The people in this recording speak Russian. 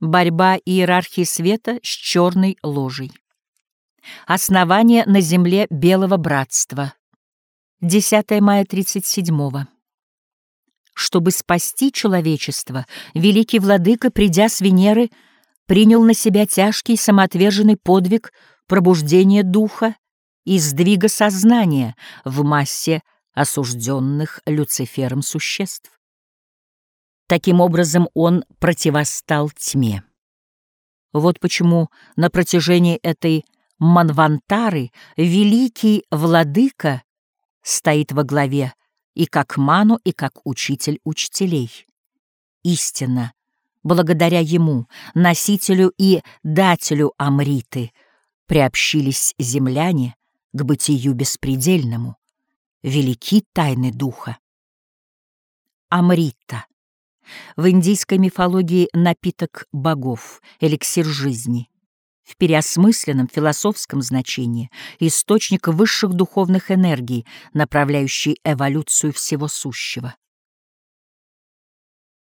Борьба иерархии света с черной ложей. Основание на земле Белого Братства. 10 мая 37 -го. Чтобы спасти человечество, великий владыка, придя с Венеры, принял на себя тяжкий самоотверженный подвиг пробуждения духа и сдвига сознания в массе осужденных Люцифером существ. Таким образом, он противостал тьме. Вот почему на протяжении этой Манвантары великий владыка стоит во главе и как ману, и как учитель учителей. Истинно, благодаря ему, носителю и дателю Амриты, приобщились земляне к бытию беспредельному, велики тайны духа. Амрита в индийской мифологии напиток богов, эликсир жизни. В переосмысленном философском значении источник высших духовных энергий, направляющий эволюцию всего сущего.